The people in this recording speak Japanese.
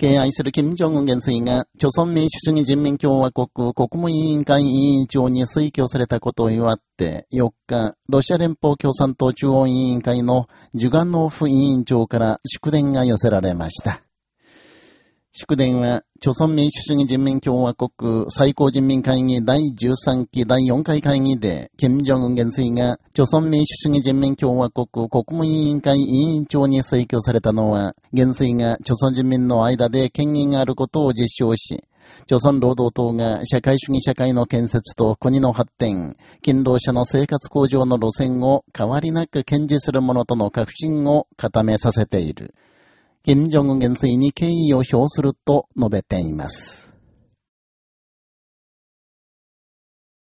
敬愛する金正恩元帥が、朝鮮民主主義人民共和国国務委員会委員長に推挙されたことを祝って、4日、ロシア連邦共産党中央委員会のジュガノーフ委員長から祝電が寄せられました。祝電は、朝鮮民主主義人民共和国最高人民会議第13期第4回会議で、金正恩元帥が、朝鮮民主主義人民共和国国務委員会委員長に推挙されたのは、元帥が朝鮮人民の間で権威があることを実証し、朝鮮労働党が社会主義社会の建設と国の発展、勤労者の生活向上の路線を変わりなく堅持するものとの確信を固めさせている。金正恩元帥に敬意を表すると述べています。